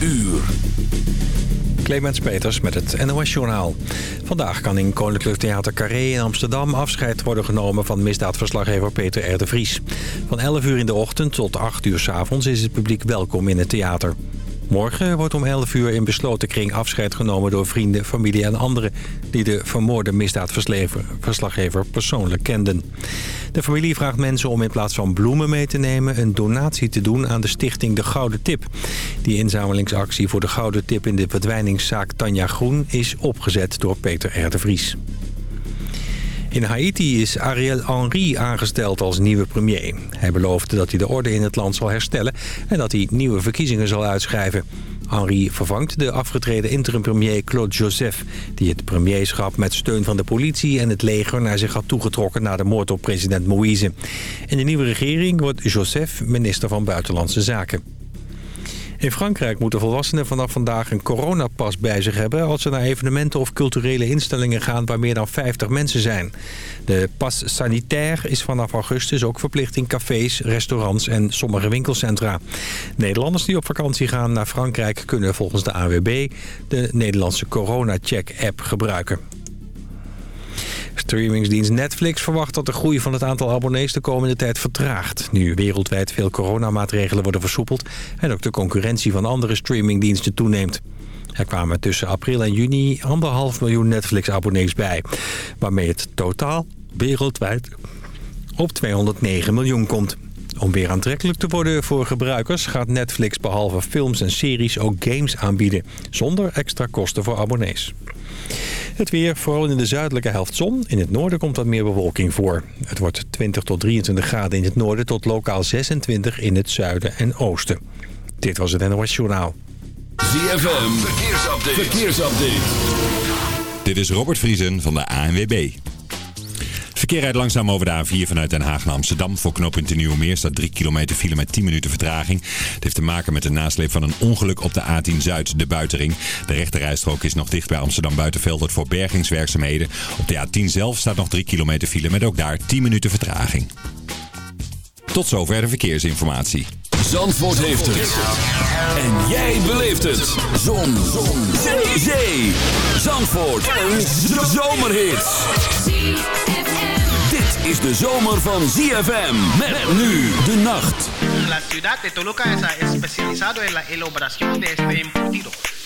uur. Clemens Peters met het NOS Journaal. Vandaag kan in Koninklijk Theater Carré in Amsterdam afscheid worden genomen van misdaadverslaggever Peter R. de Vries. Van 11 uur in de ochtend tot 8 uur s avonds is het publiek welkom in het theater. Morgen wordt om 11 uur in besloten kring afscheid genomen door vrienden, familie en anderen... die de vermoorde misdaadverslaggever persoonlijk kenden. De familie vraagt mensen om in plaats van bloemen mee te nemen... een donatie te doen aan de stichting De Gouden Tip. Die inzamelingsactie voor de Gouden Tip in de verdwijningszaak Tanja Groen... is opgezet door Peter R. Vries. In Haiti is Ariel Henry aangesteld als nieuwe premier. Hij beloofde dat hij de orde in het land zal herstellen... en dat hij nieuwe verkiezingen zal uitschrijven. Henry vervangt de afgetreden interim-premier Claude Joseph... die het premierschap met steun van de politie en het leger naar zich had toegetrokken... na de moord op president Moïse. In de nieuwe regering wordt Joseph minister van Buitenlandse Zaken. In Frankrijk moeten volwassenen vanaf vandaag een coronapas bij zich hebben... als ze naar evenementen of culturele instellingen gaan waar meer dan 50 mensen zijn. De pas sanitaire is vanaf augustus ook verplicht in cafés, restaurants en sommige winkelcentra. Nederlanders die op vakantie gaan naar Frankrijk kunnen volgens de AWB de Nederlandse corona-check-app gebruiken. Streamingsdienst Netflix verwacht dat de groei van het aantal abonnees de komende tijd vertraagt. Nu wereldwijd veel coronamaatregelen worden versoepeld en ook de concurrentie van andere streamingdiensten toeneemt. Er kwamen tussen april en juni anderhalf miljoen Netflix-abonnees bij, waarmee het totaal wereldwijd op 209 miljoen komt. Om weer aantrekkelijk te worden voor gebruikers gaat Netflix behalve films en series ook games aanbieden, zonder extra kosten voor abonnees. Het weer, vooral in de zuidelijke helft zon. In het noorden komt wat meer bewolking voor. Het wordt 20 tot 23 graden in het noorden tot lokaal 26 in het zuiden en oosten. Dit was het NOS Journaal. ZFM, verkeersupdate. verkeersupdate. Dit is Robert Vriesen van de ANWB. Verkeer rijdt langzaam over de A4 vanuit Den Haag naar Amsterdam. Voor knooppunt Nieuwe Meer staat 3 kilometer file met 10 minuten vertraging. Het heeft te maken met de nasleep van een ongeluk op de A10 Zuid, de buitenring. De rechterrijstrook is nog dicht bij Amsterdam Buitenveldert voor bergingswerkzaamheden. Op de A10 zelf staat nog 3 kilometer file met ook daar 10 minuten vertraging. Tot zover de verkeersinformatie. Zandvoort heeft het. En jij beleeft het. Zon. Zon. Zee. Zandvoort. Een zomerhit is de zomer van ZFM. Met nu de nacht. La ciudad de Toluca es especializado en la elaboración de este embutido,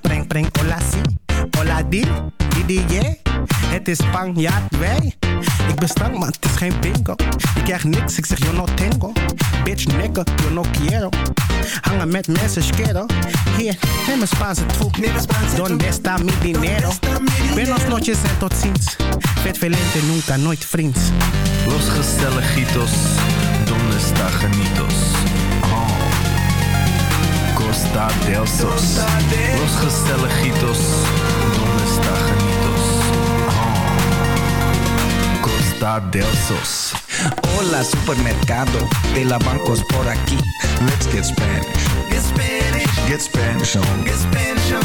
Preng, preng, hola si. Hola di, di. Het is Spanjaard, wij. Ik ben stank, maar het is geen bingo. Ik krijg niks, ik zeg yo no tengo. Bitch, nigga, yo no quiero. Hangen met mensen, schero. Hier, neem een Spaanse troep. Donde está mi dinero? Buenos noches en tot ziens. Vet velente, nunca, nooit vriends. Los gezelligitos, donde está genitos? Costa del Sos. Los gezelligitos, donde está genitos? Oh. Costa del Sos. Hola, supermercado de la bancos por aquí. Let's get Spanish. Get Spanish. Get Spanish on. Get Spanish on.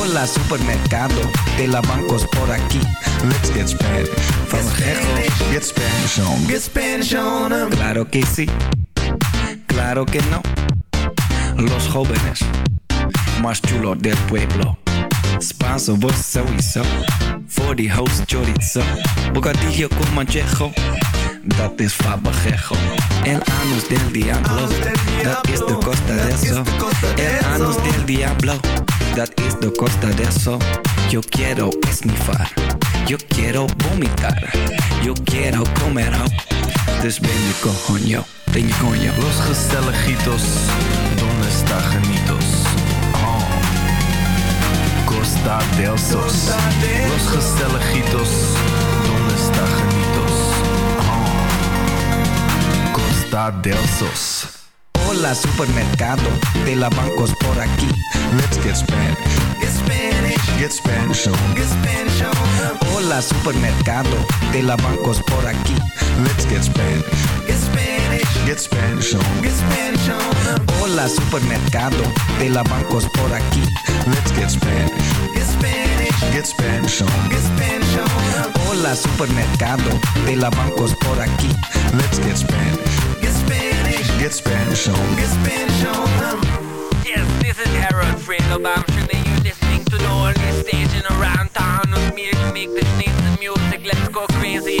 Hola, supermercado de la bancos por aquí. Let's get Spanish. Gejos. Get Spanish on. Get Spanish on. Claro que sí. Claro que no. Los jóvenes más chulos del pueblo. Spanso, vos sowieso. Voor die host chorizo. Bocadillo con manchejo. Dat is fabajejo. El anus del diablo. Dat is de costa de eso. El anus del diablo. Dat is de costa de eso. Yo quiero esnifar. Yo quiero vomitar. Yo quiero comer ho. Dus ben je coño. Ben je coño. Los gezelligitos, Costa Oh. Costa del Sos. Los Gestelejitos. ¿Dónde está Genitos? Oh. Costa del Sos. Hola supermercado de la bancos por aquí. Let's get Spanish. Get Spanish. Get Spanish. Get Spanish. Hola supermercado de la bancos por aquí. Let's get Spanish. Get Spanish. Get Spanish on. Get Spanish on. Hola, supermercado. De la bancos por aquí. Let's get Spanish. Get Spanish. Get Spanish on. Get Spanish on. Hola, supermercado. De la bancos por aquí. Let's get Spanish. Get Spanish. Get Spanish on. Get Spanish on. Yes, this is Harold Fredelbaum. I'm sure that you're listening to the only station around town with me to make the sneeze music. Let's go crazy.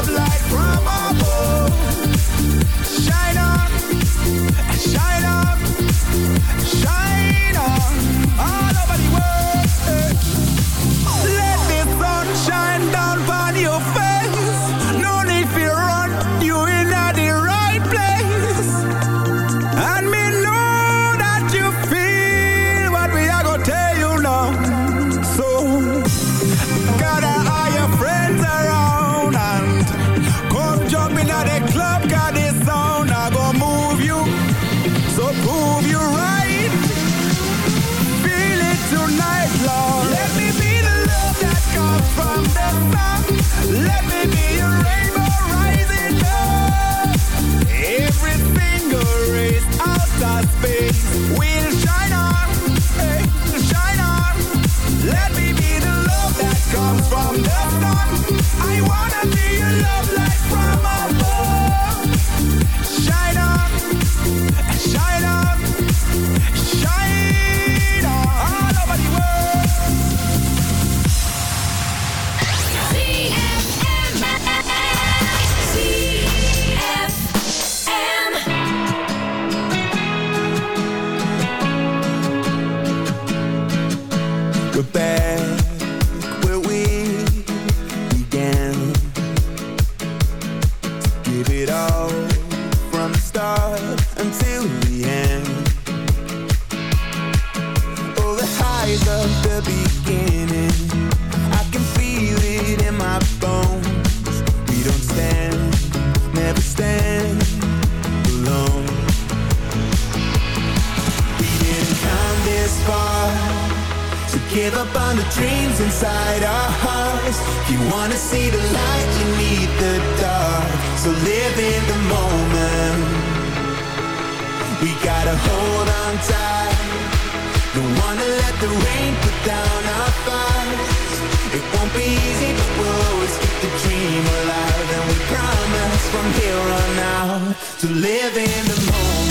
out to live in the moment.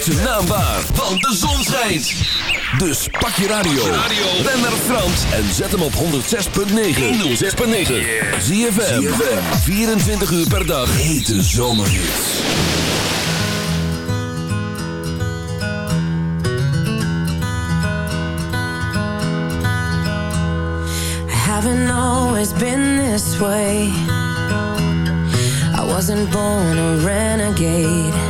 Maak zijn naam waar, want de zon schijnt. Dus pak je radio. Ben naar Frans en zet hem op 106.9. 106.9. ZFM. 24 uur per dag. Hete. I haven't always been this way. I wasn't born a renegade.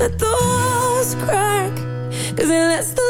Let the walls crack, 'cause it lets the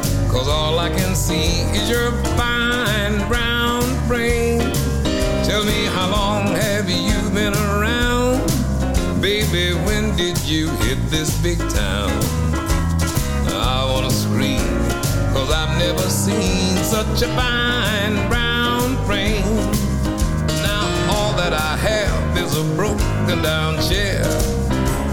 can see is your fine brown frame. Tell me how long have you been around? Baby, when did you hit this big town? I wanna scream, cause I've never seen such a fine brown frame. Now all that I have is a broken down chair.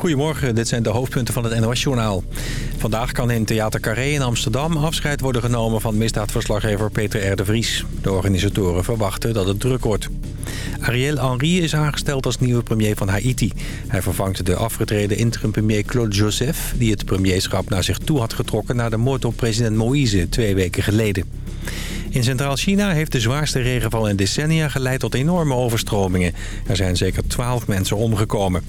Goedemorgen, dit zijn de hoofdpunten van het NOS-journaal. Vandaag kan in Theater Carré in Amsterdam afscheid worden genomen van misdaadverslaggever Peter R. de Vries. De organisatoren verwachten dat het druk wordt. Ariel Henry is aangesteld als nieuwe premier van Haiti. Hij vervangt de afgetreden interim-premier Claude Joseph... die het premierschap naar zich toe had getrokken... na de moord op president Moïse twee weken geleden. In Centraal-China heeft de zwaarste regenval in decennia geleid tot enorme overstromingen. Er zijn zeker 12 mensen omgekomen.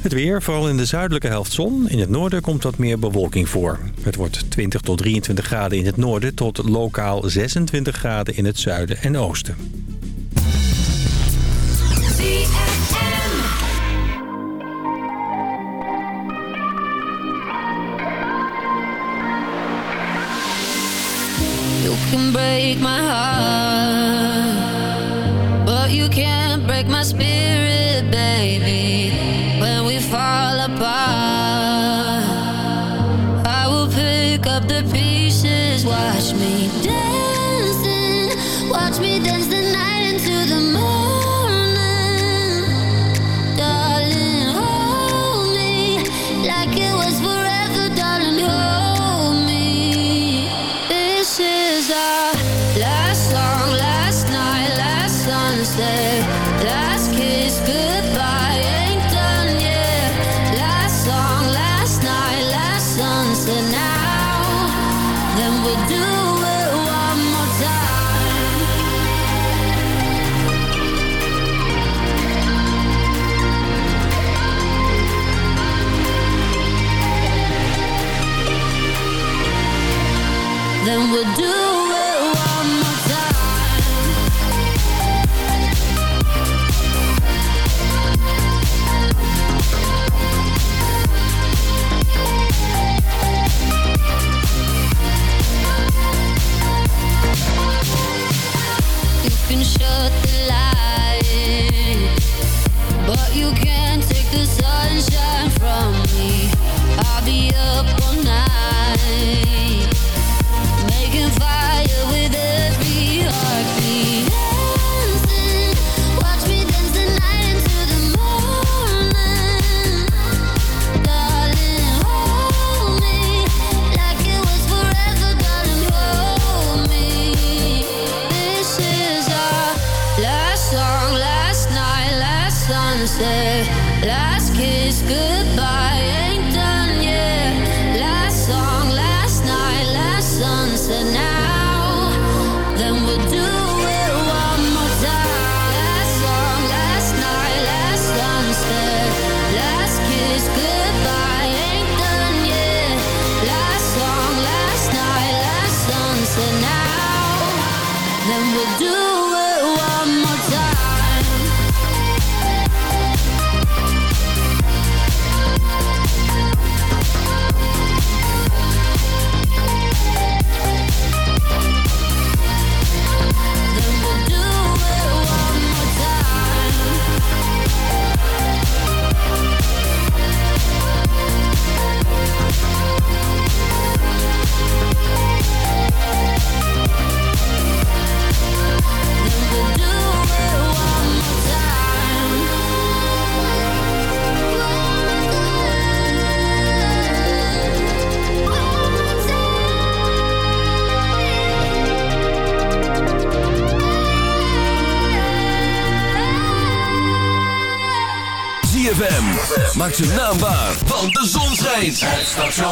Het weer, vooral in de zuidelijke helft zon. In het noorden komt wat meer bewolking voor. Het wordt 20 tot 23 graden in het noorden... tot lokaal 26 graden in het zuiden en oosten. You can break my heart, but you can't break my spirit,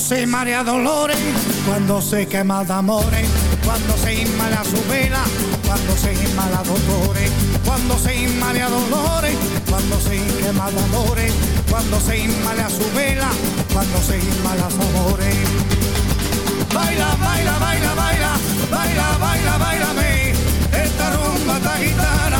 Se marea dolores, cuando se quema de amores, cuando se inmala su vela, cuando se inmala dolores, cuando se inmala dolores, cuando se quema de amores, cuando se inmala su vela, cuando se inmala su amores. Baila, baila, baila, baila, baila, baila, bailame, esta rumba esta gitana,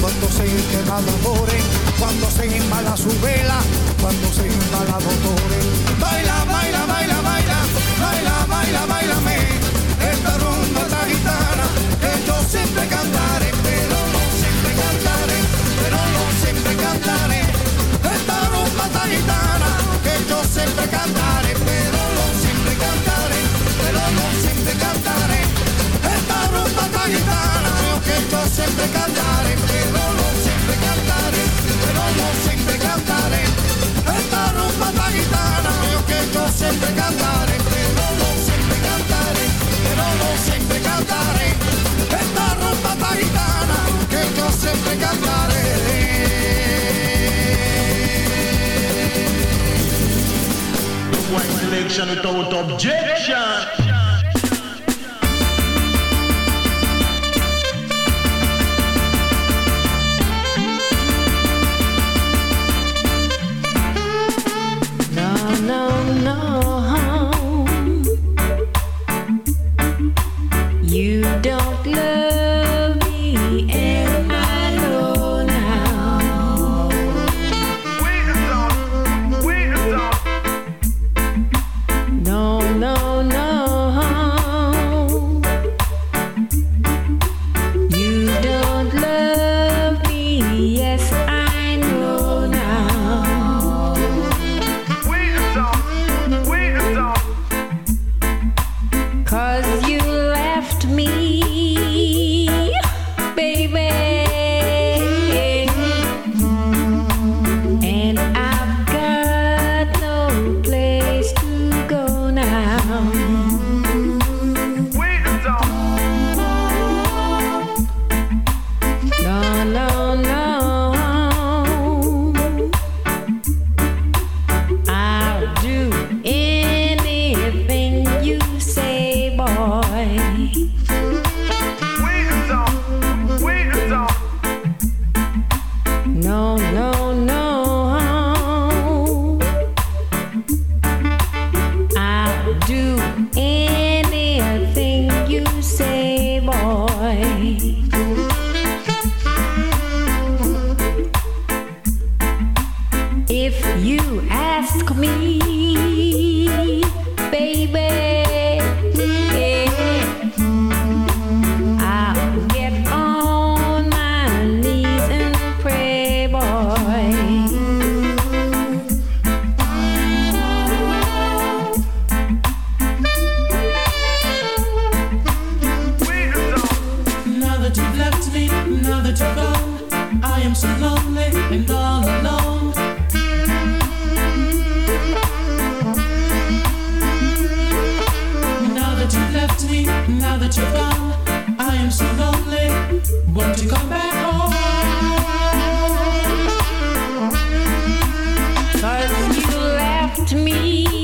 cuando se quema de amores, cuando se inmala su vela, cuando se inmala dolores. Baila, baila, baila, baila, baila, baila, bailame, esta rumba esta gitana, que yo siempre cantaré, que yo siempre cantaré, pero no siempre cantaré, pero no siempre cantaré. Esta rumba esta gitana, que yo siempre cantaré. White selection without objection. to me.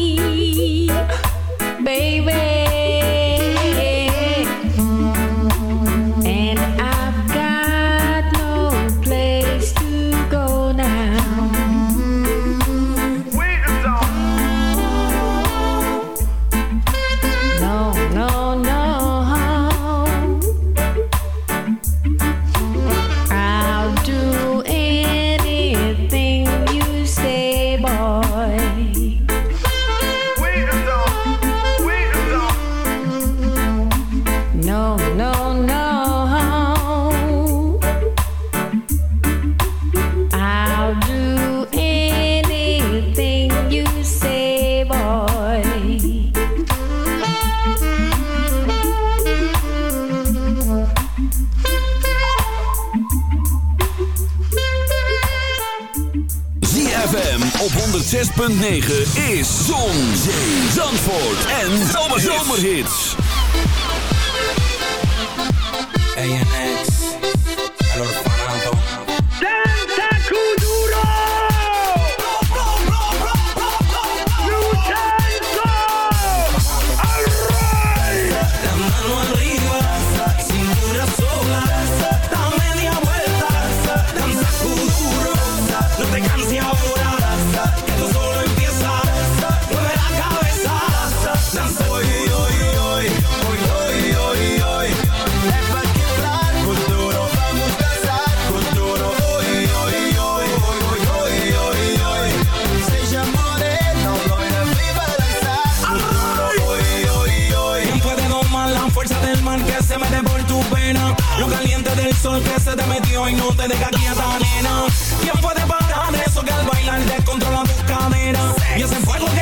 por tu pena. Lo caliente del sol que se te metió y no te deja quieta, nena. ¿Quién puede parar eso que al bailar descontrola tus caderas? Y ese fuego que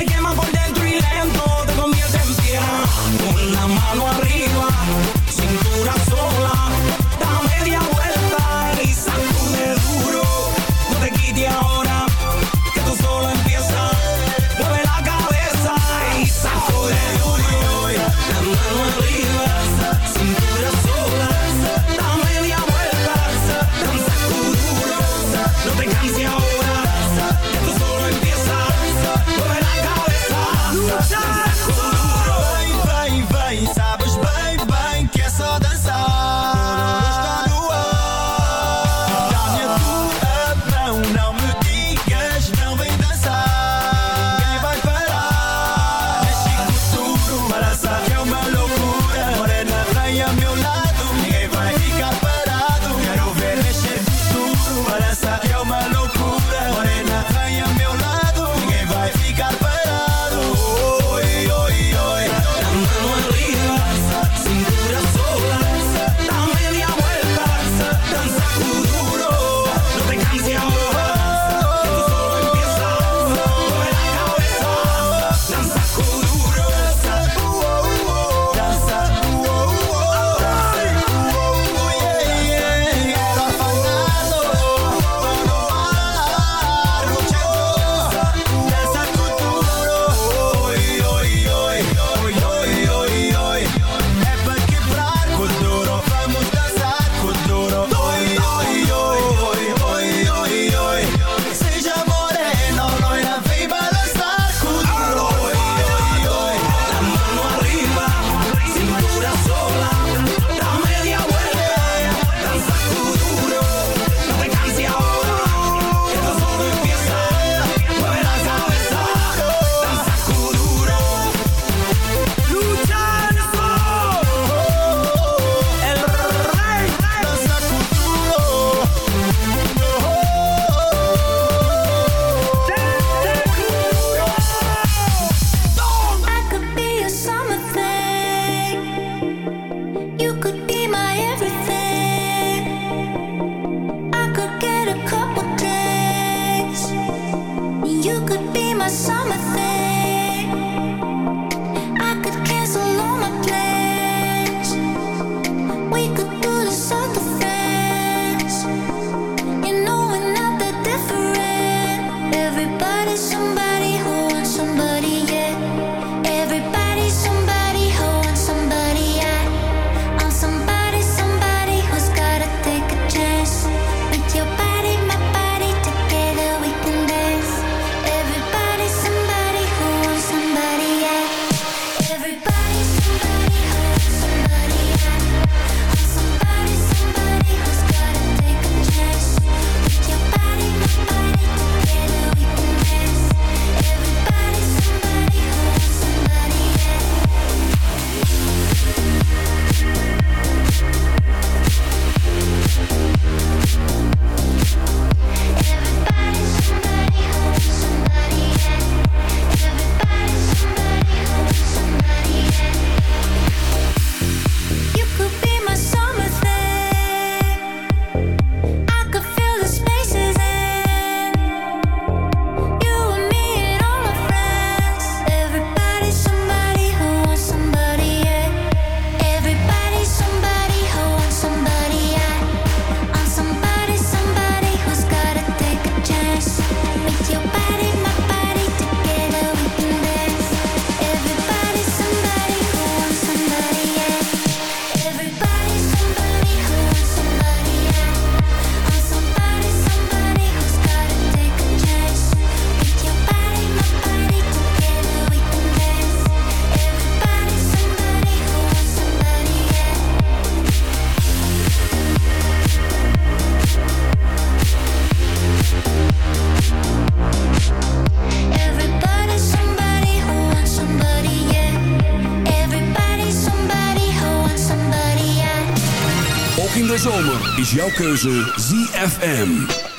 is jouw keuze ZFM.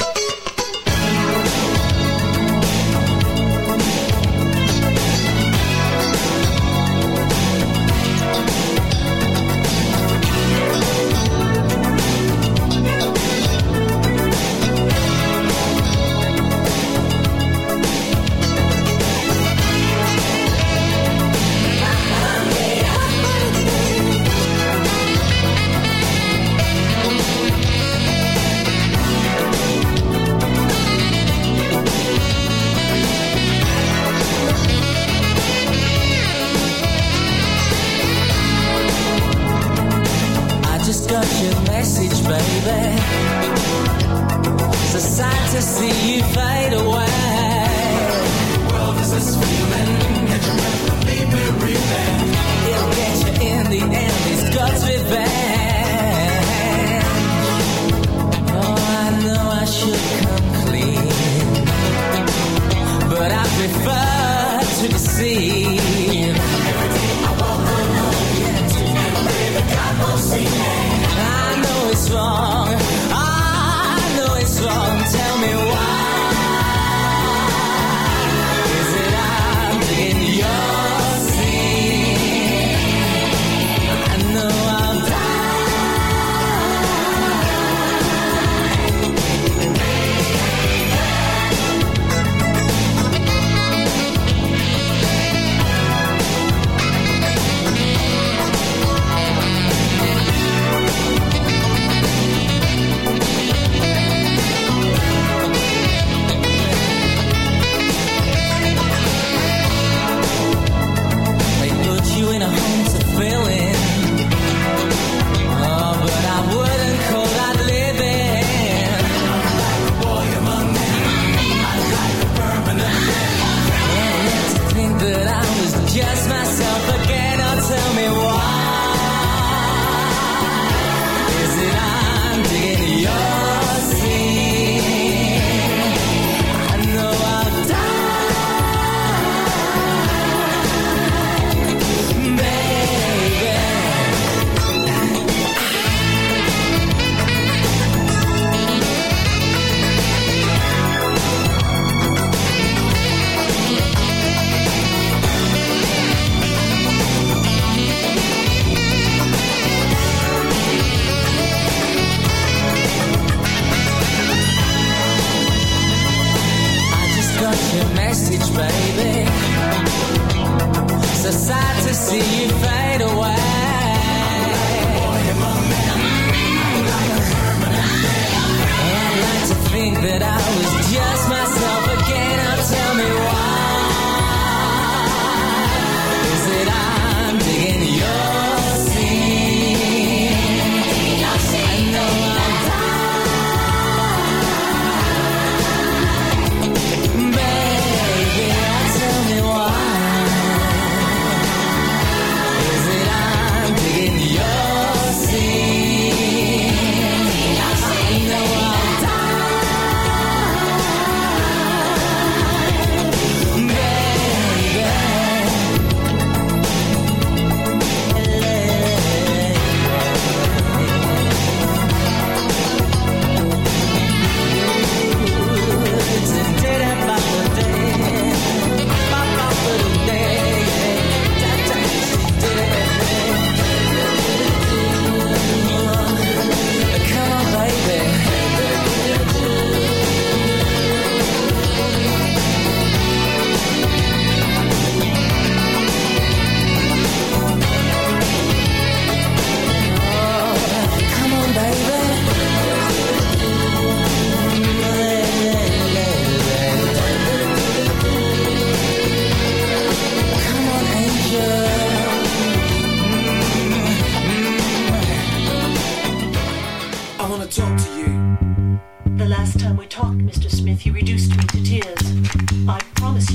message, baby. So sad to see you fade away.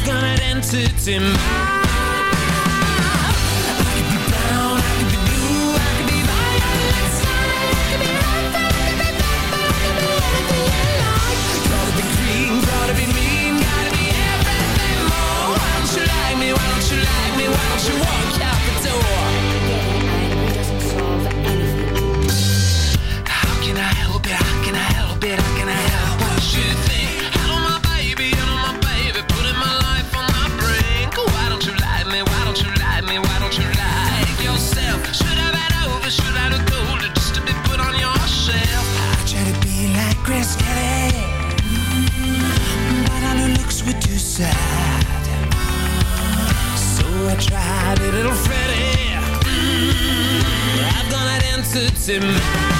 I'm gonna my Mexican